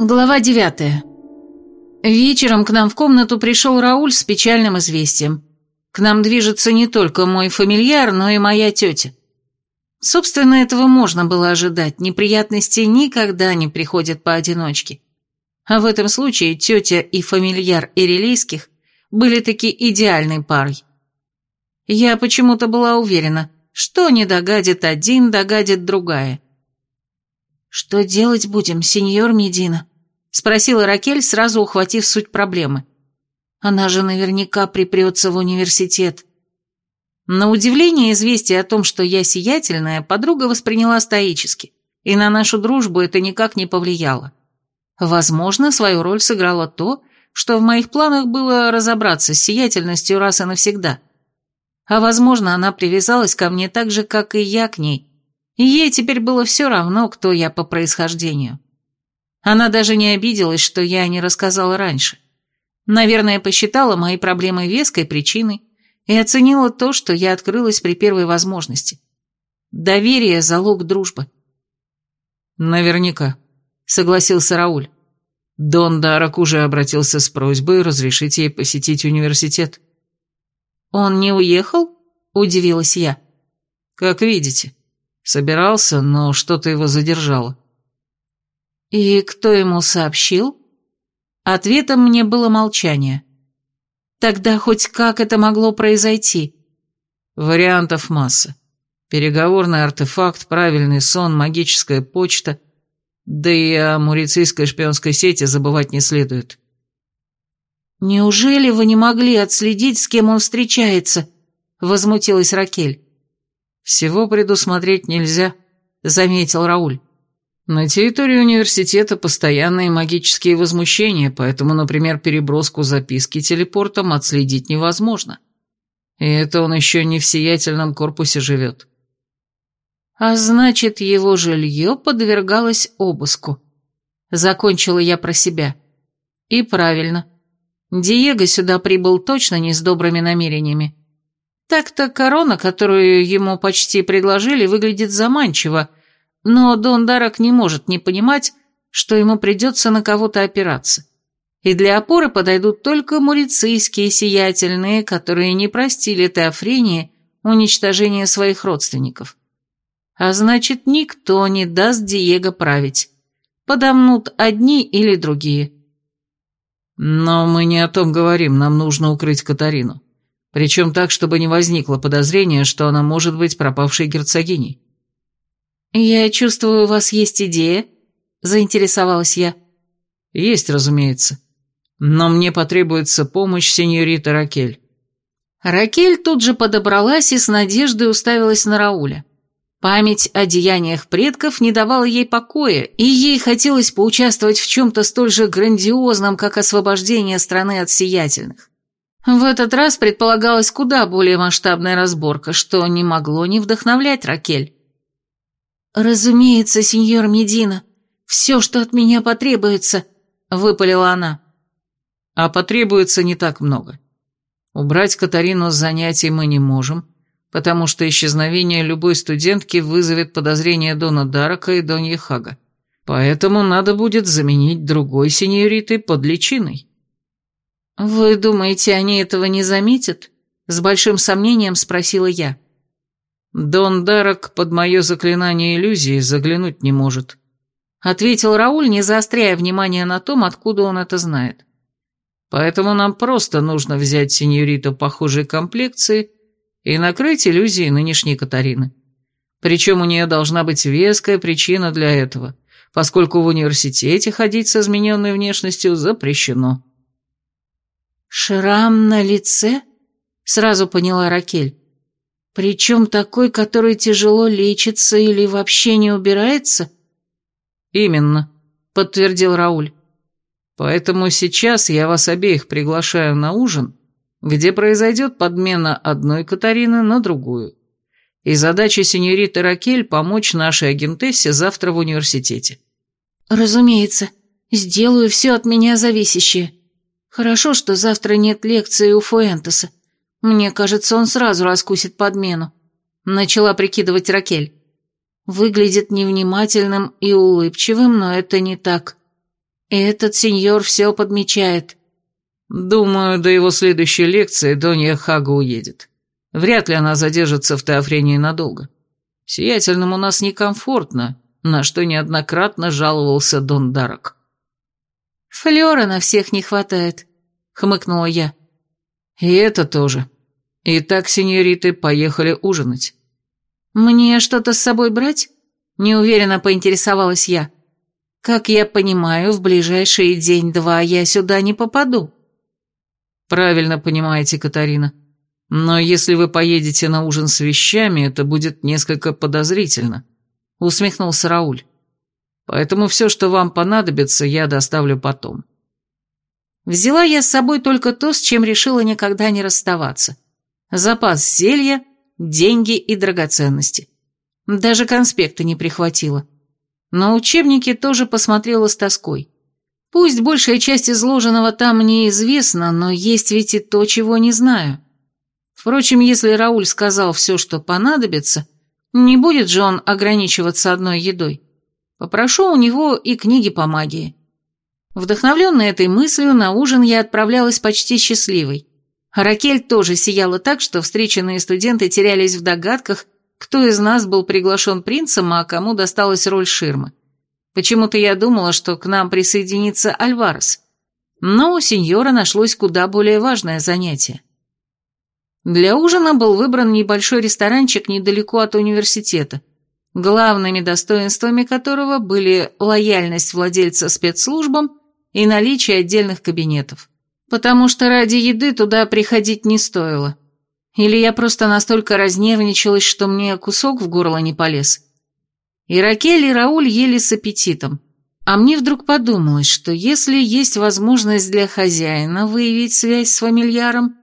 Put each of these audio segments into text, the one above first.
Глава девятая. Вечером к нам в комнату пришел Рауль с печальным известием. К нам движется не только мой фамильяр, но и моя тетя. Собственно, этого можно было ожидать, неприятности никогда не приходят поодиночке. А в этом случае тетя и фамильяр Ирилейских были таки идеальной парой. Я почему-то была уверена, что не догадит один, догадит другая. «Что делать будем, сеньор Медина?» — спросила Ракель, сразу ухватив суть проблемы. «Она же наверняка припрется в университет». На удивление известие о том, что я сиятельная, подруга восприняла стоически, и на нашу дружбу это никак не повлияло. Возможно, свою роль сыграло то, что в моих планах было разобраться с сиятельностью раз и навсегда. А возможно, она привязалась ко мне так же, как и я к ней, ей теперь было все равно, кто я по происхождению. Она даже не обиделась, что я не рассказала раньше. Наверное, посчитала мои проблемы веской причиной и оценила то, что я открылась при первой возможности. Доверие – залог дружбы. «Наверняка», — согласился Рауль. Дон Дарок уже обратился с просьбой разрешить ей посетить университет. «Он не уехал?» – удивилась я. «Как видите. Собирался, но что-то его задержало». «И кто ему сообщил?» Ответом мне было молчание. «Тогда хоть как это могло произойти?» «Вариантов масса. Переговорный артефакт, правильный сон, магическая почта. Да и о мурицийской шпионской сети забывать не следует». «Неужели вы не могли отследить, с кем он встречается?» — возмутилась Ракель. «Всего предусмотреть нельзя», — заметил Рауль. На территории университета постоянные магические возмущения, поэтому, например, переброску записки телепортом отследить невозможно. И это он еще не в сиятельном корпусе живет. А значит, его жилье подвергалось обыску. Закончила я про себя. И правильно. Диего сюда прибыл точно не с добрыми намерениями. Так-то корона, которую ему почти предложили, выглядит заманчиво, но Дон Дарок не может не понимать, что ему придется на кого-то опираться. И для опоры подойдут только мурицийские сиятельные, которые не простили Теофрении уничтожение своих родственников. А значит, никто не даст Диего править. Подомнут одни или другие. Но мы не о том говорим, нам нужно укрыть Катарину. Причем так, чтобы не возникло подозрения, что она может быть пропавшей герцогиней. «Я чувствую, у вас есть идея?» – заинтересовалась я. «Есть, разумеется. Но мне потребуется помощь сеньорита Ракель». Ракель тут же подобралась и с надеждой уставилась на Рауля. Память о деяниях предков не давала ей покоя, и ей хотелось поучаствовать в чем-то столь же грандиозном, как освобождение страны от сиятельных. В этот раз предполагалась куда более масштабная разборка, что не могло не вдохновлять Ракель. «Разумеется, сеньор Медина, все, что от меня потребуется», — выпалила она. «А потребуется не так много. Убрать Катарину с занятий мы не можем, потому что исчезновение любой студентки вызовет подозрение Дона Дарака и Доньи Хага. Поэтому надо будет заменить другой сеньоритой под личиной». «Вы думаете, они этого не заметят?» — с большим сомнением спросила я. «Дон Дарок под мое заклинание иллюзии заглянуть не может», — ответил Рауль, не заостряя внимание на том, откуда он это знает. «Поэтому нам просто нужно взять сеньориту похожей комплекции и накрыть иллюзией нынешней Катарины. Причем у нее должна быть веская причина для этого, поскольку в университете ходить с измененной внешностью запрещено». «Шрам на лице?» — сразу поняла Ракель. Причем такой, который тяжело лечится или вообще не убирается? Именно, подтвердил Рауль. Поэтому сейчас я вас обеих приглашаю на ужин, где произойдет подмена одной Катарины на другую. И задача сеньориты Ракель помочь нашей агентессе завтра в университете. Разумеется, сделаю все от меня зависящее. Хорошо, что завтра нет лекции у Фуэнтеса. Мне кажется, он сразу раскусит подмену. Начала прикидывать Ракель. Выглядит невнимательным и улыбчивым, но это не так. Этот сеньор все подмечает. Думаю, до его следующей лекции Донья Хага уедет. Вряд ли она задержится в Теофрении надолго. Сиятельным у нас некомфортно, на что неоднократно жаловался Дон Дарок. «Флёра на всех не хватает», — хмыкнула я. «И это тоже. Итак, сеньориты, поехали ужинать». «Мне что-то с собой брать?» — неуверенно поинтересовалась я. «Как я понимаю, в ближайшие день-два я сюда не попаду». «Правильно понимаете, Катарина. Но если вы поедете на ужин с вещами, это будет несколько подозрительно», — усмехнулся Рауль. «Поэтому все, что вам понадобится, я доставлю потом». Взяла я с собой только то, с чем решила никогда не расставаться. Запас зелья, деньги и драгоценности. Даже конспекты не прихватила. Но учебники тоже посмотрела с тоской. Пусть большая часть изложенного там мне известна, но есть ведь и то, чего не знаю. Впрочем, если Рауль сказал все, что понадобится, не будет же он ограничиваться одной едой. Попрошу у него и книги по магии. Вдохновленная этой мыслью, на ужин я отправлялась почти счастливой. Ракель тоже сияла так, что встреченные студенты терялись в догадках, кто из нас был приглашен принцем, а кому досталась роль ширмы. Почему-то я думала, что к нам присоединится Альварес. Но у сеньора нашлось куда более важное занятие. Для ужина был выбран небольшой ресторанчик недалеко от университета, главными достоинствами которого были лояльность владельца спецслужбам и наличие отдельных кабинетов. Потому что ради еды туда приходить не стоило. Или я просто настолько разнервничалась, что мне кусок в горло не полез. И Ракель, и Рауль ели с аппетитом. А мне вдруг подумалось, что если есть возможность для хозяина выявить связь с фамильяром,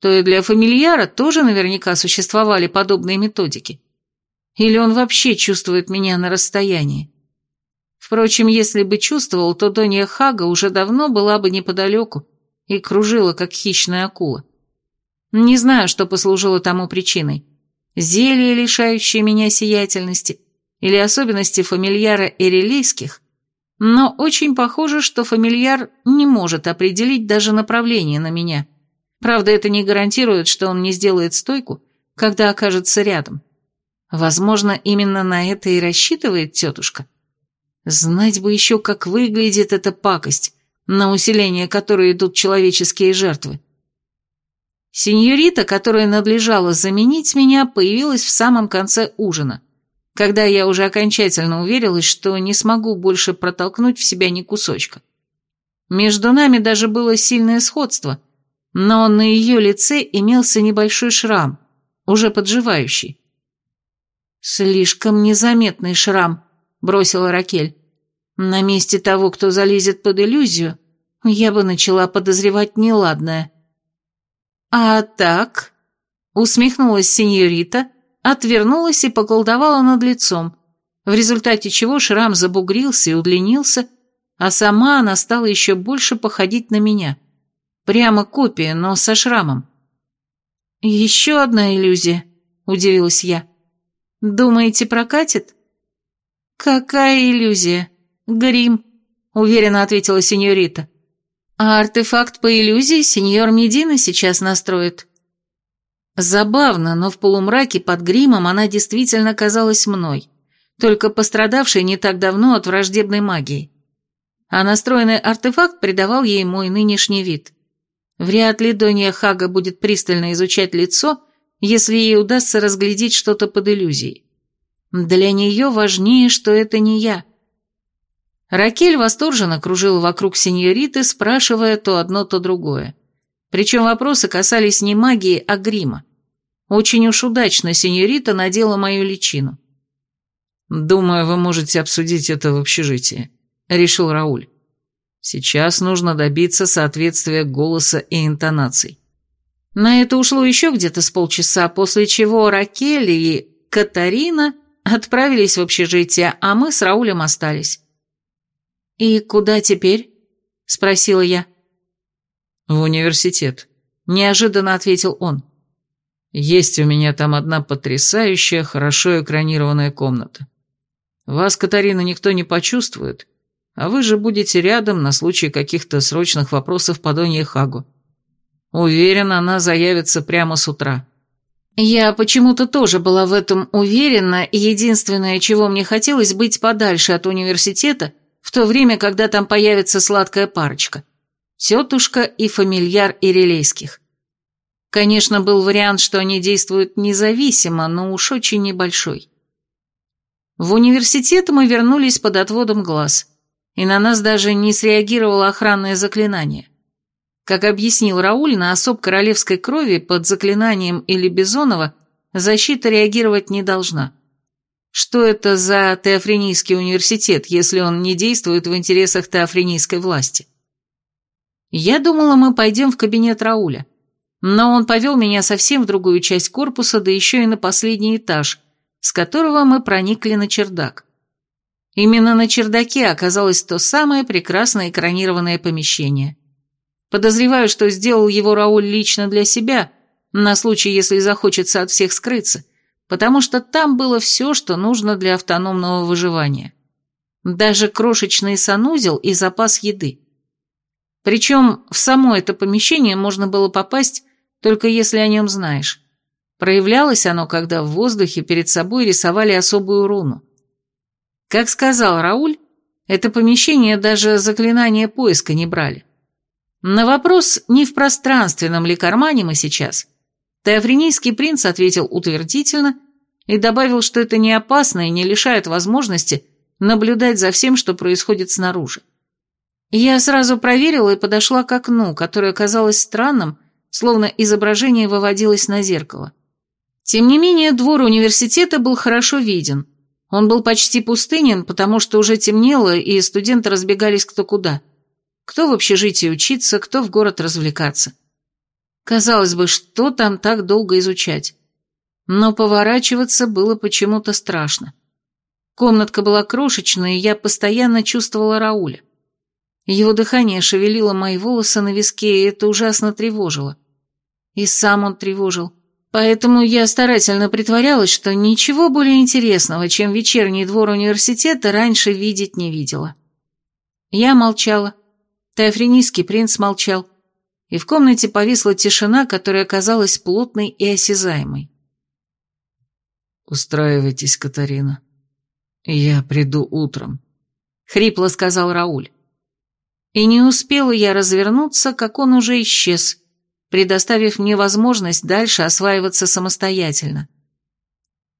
то и для фамильяра тоже наверняка существовали подобные методики. Или он вообще чувствует меня на расстоянии. Впрочем, если бы чувствовал, то Донья Хага уже давно была бы неподалеку и кружила, как хищная акула. Не знаю, что послужило тому причиной. Зелье, лишающее меня сиятельности, или особенности фамильяра эрелийских, но очень похоже, что фамильяр не может определить даже направление на меня. Правда, это не гарантирует, что он не сделает стойку, когда окажется рядом. Возможно, именно на это и рассчитывает тетушка. Знать бы еще, как выглядит эта пакость, на усиление которой идут человеческие жертвы. Сеньорита, которая надлежала заменить меня, появилась в самом конце ужина – когда я уже окончательно уверилась, что не смогу больше протолкнуть в себя ни кусочка. Между нами даже было сильное сходство, но на ее лице имелся небольшой шрам, уже подживающий. «Слишком незаметный шрам», — бросила Ракель. «На месте того, кто залезет под иллюзию, я бы начала подозревать неладное». «А так?» — усмехнулась сеньорита, отвернулась и поколдовала над лицом, в результате чего шрам забугрился и удлинился, а сама она стала еще больше походить на меня. Прямо копия, но со шрамом. «Еще одна иллюзия», — удивилась я. «Думаете, прокатит?» «Какая иллюзия? Грим», — уверенно ответила сеньорита. «А артефакт по иллюзии сеньор Медина сейчас настроит». Забавно, но в полумраке под гримом она действительно казалась мной, только пострадавшей не так давно от враждебной магии. А настроенный артефакт придавал ей мой нынешний вид. Вряд ли Донья Хага будет пристально изучать лицо, если ей удастся разглядеть что-то под иллюзией. Для нее важнее, что это не я. Ракель восторженно кружила вокруг сеньориты, спрашивая то одно, то другое. Причем вопросы касались не магии, а грима. Очень уж удачно сеньорита надела мою личину. «Думаю, вы можете обсудить это в общежитии», — решил Рауль. «Сейчас нужно добиться соответствия голоса и интонаций». На это ушло еще где-то с полчаса, после чего Ракель и Катарина отправились в общежитие, а мы с Раулем остались. «И куда теперь?» — спросила я. «В университет», — неожиданно ответил он. «Есть у меня там одна потрясающая, хорошо экранированная комната. Вас, Катарина, никто не почувствует, а вы же будете рядом на случай каких-то срочных вопросов по Донье Хагу. Уверен, она заявится прямо с утра». Я почему-то тоже была в этом уверена, и единственное, чего мне хотелось, быть подальше от университета, в то время, когда там появится сладкая парочка. Тетушка и фамильяр Ирелейских. Конечно, был вариант, что они действуют независимо, но уж очень небольшой. В университет мы вернулись под отводом глаз, и на нас даже не среагировало охранное заклинание. Как объяснил Рауль, на особ королевской крови под заклинанием или Бизонова защита реагировать не должна. Что это за Теофренийский университет, если он не действует в интересах Теофренийской власти? Я думала, мы пойдем в кабинет Рауля. Но он повел меня совсем в другую часть корпуса, да еще и на последний этаж, с которого мы проникли на чердак. Именно на чердаке оказалось то самое прекрасное экранированное помещение – Подозреваю, что сделал его Рауль лично для себя, на случай, если захочется от всех скрыться, потому что там было все, что нужно для автономного выживания. Даже крошечный санузел и запас еды. Причем в само это помещение можно было попасть, только если о нем знаешь. Проявлялось оно, когда в воздухе перед собой рисовали особую руну. Как сказал Рауль, это помещение даже заклинание поиска не брали. На вопрос, не в пространственном ли кармане мы сейчас, Теофренийский принц ответил утвердительно и добавил, что это не опасно и не лишает возможности наблюдать за всем, что происходит снаружи. Я сразу проверила и подошла к окну, которое казалось странным, словно изображение выводилось на зеркало. Тем не менее, двор университета был хорошо виден. Он был почти пустынен, потому что уже темнело, и студенты разбегались кто куда – кто в общежитии учиться, кто в город развлекаться. Казалось бы, что там так долго изучать? Но поворачиваться было почему-то страшно. Комнатка была крошечная, и я постоянно чувствовала Рауля. Его дыхание шевелило мои волосы на виске, и это ужасно тревожило. И сам он тревожил. Поэтому я старательно притворялась, что ничего более интересного, чем вечерний двор университета, раньше видеть не видела. Я молчала, Теофренийский принц молчал, и в комнате повисла тишина, которая казалась плотной и осязаемой. «Устраивайтесь, Катарина. Я приду утром», — хрипло сказал Рауль. И не успела я развернуться, как он уже исчез, предоставив мне возможность дальше осваиваться самостоятельно.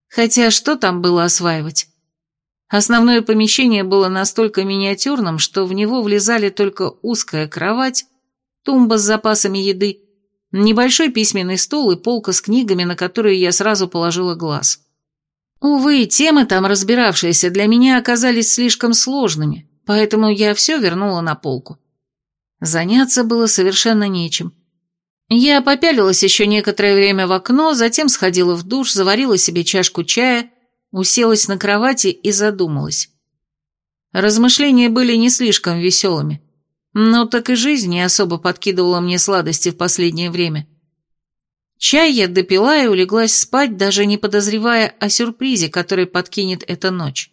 Хотя что там было осваивать? Основное помещение было настолько миниатюрным, что в него влезали только узкая кровать, тумба с запасами еды, небольшой письменный стол и полка с книгами, на которые я сразу положила глаз. Увы, темы там разбиравшиеся для меня оказались слишком сложными, поэтому я все вернула на полку. Заняться было совершенно нечем. Я попялилась еще некоторое время в окно, затем сходила в душ, заварила себе чашку чая уселась на кровати и задумалась. Размышления были не слишком веселыми, но так и жизнь не особо подкидывала мне сладости в последнее время. Чай я допила и улеглась спать, даже не подозревая о сюрпризе, который подкинет эта ночь.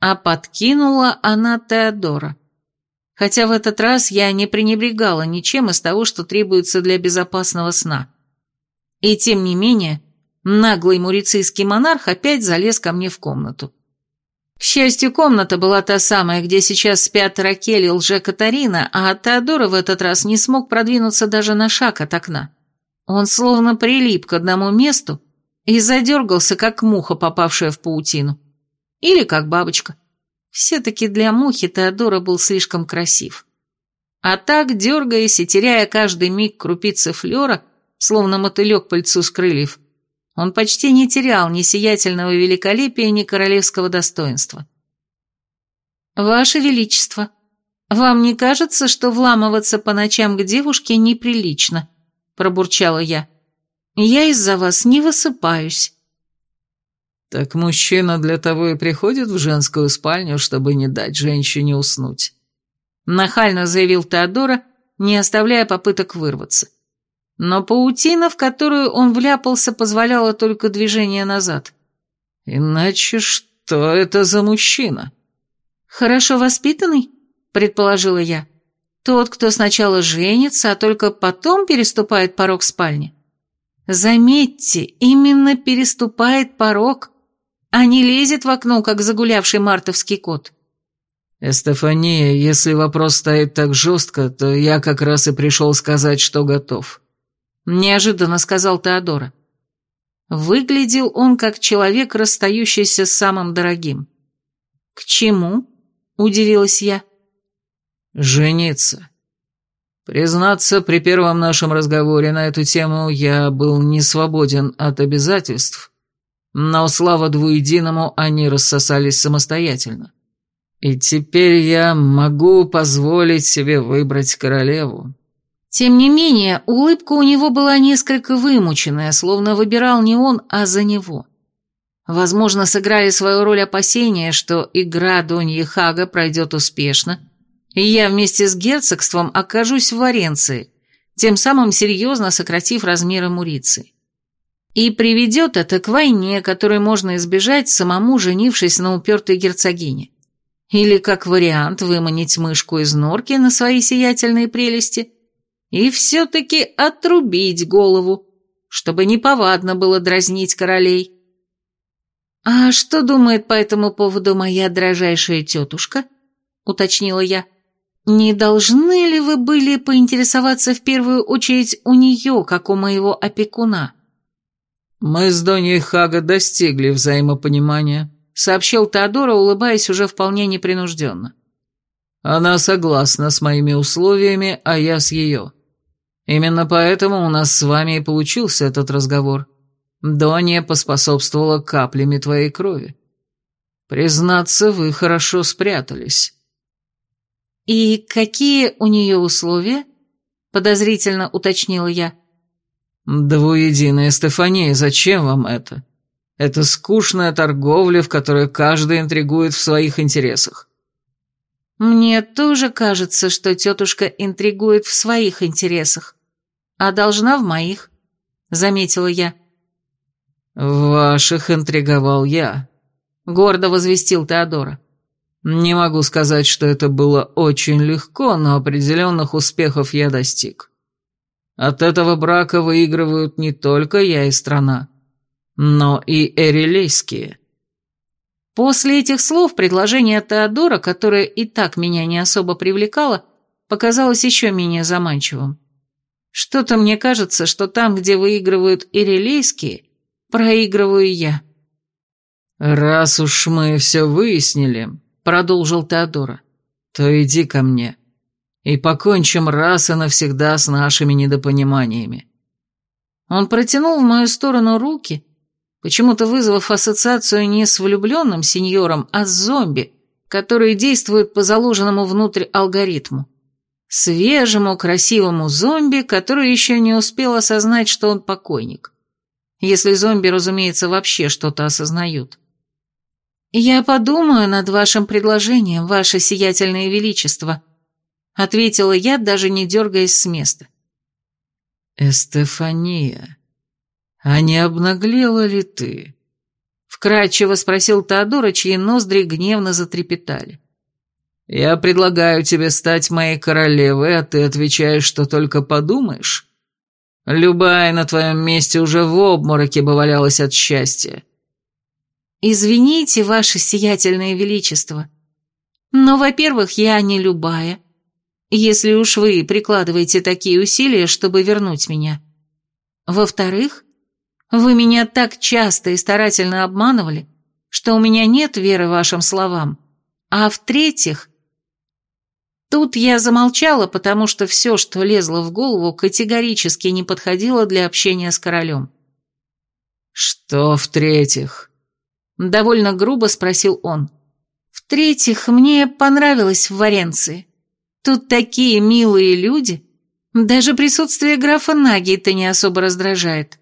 А подкинула она Теодора. Хотя в этот раз я не пренебрегала ничем из того, что требуется для безопасного сна. И тем не менее, Наглый мурицийский монарх опять залез ко мне в комнату. К счастью, комната была та самая, где сейчас спят Ракель и лже-Катарина, а Теодора в этот раз не смог продвинуться даже на шаг от окна. Он словно прилип к одному месту и задергался, как муха, попавшая в паутину. Или как бабочка. Все-таки для мухи Теодора был слишком красив. А так, дергаясь и теряя каждый миг крупицы флера, словно мотылек пыльцу с крыльев, он почти не терял ни сиятельного великолепия, ни королевского достоинства. «Ваше Величество, вам не кажется, что вламываться по ночам к девушке неприлично?» – пробурчала я. «Я из-за вас не высыпаюсь». «Так мужчина для того и приходит в женскую спальню, чтобы не дать женщине уснуть», – нахально заявил Теодора, не оставляя попыток вырваться но паутина, в которую он вляпался, позволяла только движение назад. «Иначе что это за мужчина?» «Хорошо воспитанный?» – предположила я. «Тот, кто сначала женится, а только потом переступает порог спальни?» «Заметьте, именно переступает порог, а не лезет в окно, как загулявший мартовский кот». «Эстефания, если вопрос стоит так жестко, то я как раз и пришел сказать, что готов», – неожиданно сказал Теодора. Выглядел он как человек, расстающийся с самым дорогим. «К чему?» – удивилась я. «Жениться. Признаться, при первом нашем разговоре на эту тему я был не свободен от обязательств, но, слава двуединому, они рассосались самостоятельно. И теперь я могу позволить себе выбрать королеву. Тем не менее, улыбка у него была несколько вымученная, словно выбирал не он, а за него. Возможно, сыграли свою роль опасения, что игра Доньи Хага пройдет успешно, и я вместе с герцогством окажусь в Варенции, тем самым серьезно сократив размеры Мурицы. И приведет это к войне, которой можно избежать, самому женившись на упертой герцогине. Или, как вариант, выманить мышку из норки на свои сиятельные прелести и все-таки отрубить голову, чтобы неповадно было дразнить королей. «А что думает по этому поводу моя дрожайшая тетушка?» — уточнила я. «Не должны ли вы были поинтересоваться в первую очередь у нее, как у моего опекуна?» «Мы с Доней Хага достигли взаимопонимания», — сообщил Теодора, улыбаясь уже вполне непринужденно. «Она согласна с моими условиями, а я с ее. Именно поэтому у нас с вами и получился этот разговор. Донья поспособствовала каплями твоей крови. Признаться, вы хорошо спрятались». «И какие у нее условия?» — подозрительно уточнила я. «Двуединая Стефания, зачем вам это?» Это скучная торговля, в которой каждый интригует в своих интересах. Мне тоже кажется, что тетушка интригует в своих интересах, а должна в моих, заметила я. В ваших интриговал я, гордо возвестил Теодора. Не могу сказать, что это было очень легко, но определенных успехов я достиг. От этого брака выигрывают не только я и страна но и эрелейские. После этих слов предложение Теодора, которое и так меня не особо привлекало, показалось еще менее заманчивым. Что-то мне кажется, что там, где выигрывают ирелейские, проигрываю я. «Раз уж мы все выяснили», — продолжил Теодора, — «то иди ко мне и покончим раз и навсегда с нашими недопониманиями». Он протянул в мою сторону руки, почему-то вызвав ассоциацию не с влюбленным сеньором, а с зомби, которые действуют по заложенному внутрь алгоритму. Свежему, красивому зомби, который еще не успел осознать, что он покойник. Если зомби, разумеется, вообще что-то осознают. «Я подумаю над вашим предложением, ваше сиятельное величество», ответила я, даже не дергаясь с места. «Эстефания», «А не обнаглела ли ты?» Вкратчиво спросил Теодора, чьи ноздри гневно затрепетали. «Я предлагаю тебе стать моей королевой, а ты отвечаешь, что только подумаешь. Любая на твоем месте уже в обмороке бы валялась от счастья». «Извините, ваше сиятельное величество, но, во-первых, я не любая, если уж вы прикладываете такие усилия, чтобы вернуть меня. Во-вторых, вы меня так часто и старательно обманывали, что у меня нет веры вашим словам. А в-третьих... Тут я замолчала, потому что все, что лезло в голову, категорически не подходило для общения с королем. «Что в-третьих?» Довольно грубо спросил он. «В-третьих, мне понравилось в Варенции. Тут такие милые люди. Даже присутствие графа Наги-то не особо раздражает.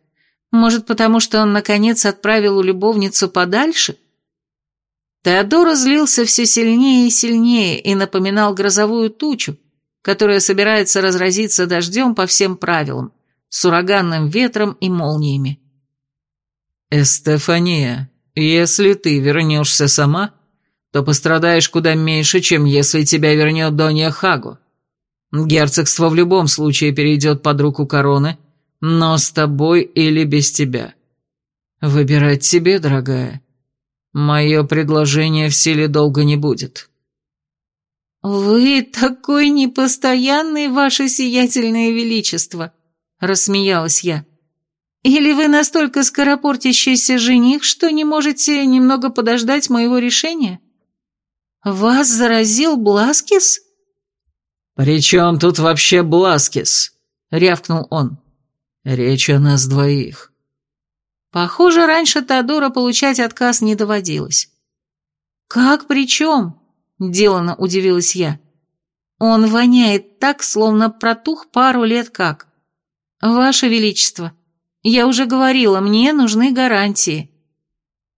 Может, потому что он, наконец, отправил любовницу подальше? Теодор злился все сильнее и сильнее и напоминал грозовую тучу, которая собирается разразиться дождем по всем правилам, с ураганным ветром и молниями. «Эстефания, если ты вернешься сама, то пострадаешь куда меньше, чем если тебя вернет Донья Хагу. Герцогство в любом случае перейдет под руку короны, но с тобой или без тебя. Выбирать тебе, дорогая. Мое предложение в силе долго не будет». «Вы такой непостоянный, ваше сиятельное величество», — рассмеялась я. «Или вы настолько скоропортящийся жених, что не можете немного подождать моего решения? Вас заразил Бласкис?» «При чем тут вообще Бласкис?» — рявкнул он. «Речь о нас двоих». Похоже, раньше Теодора получать отказ не доводилось. «Как при чем?» Делано удивилась я. Он воняет так, словно протух пару лет как. Ваше Величество, я уже говорила, мне нужны гарантии.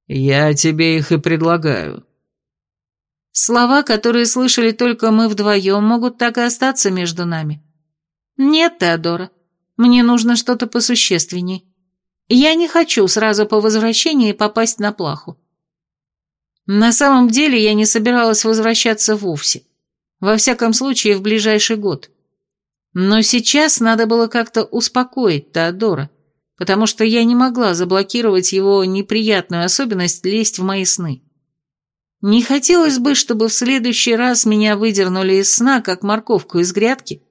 Я тебе их и предлагаю. Слова, которые слышали только мы вдвоем, могут так и остаться между нами. Нет, Теодора, мне нужно что-то посущественней. Я не хочу сразу по возвращении попасть на плаху. На самом деле я не собиралась возвращаться вовсе. Во всяком случае, в ближайший год. Но сейчас надо было как-то успокоить Теодора, потому что я не могла заблокировать его неприятную особенность лезть в мои сны. Не хотелось бы, чтобы в следующий раз меня выдернули из сна, как морковку из грядки,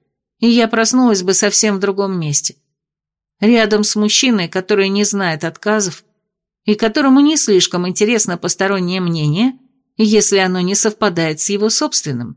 и я проснулась бы совсем в другом месте. Рядом с мужчиной, который не знает отказов, и которому не слишком интересно постороннее мнение, если оно не совпадает с его собственным.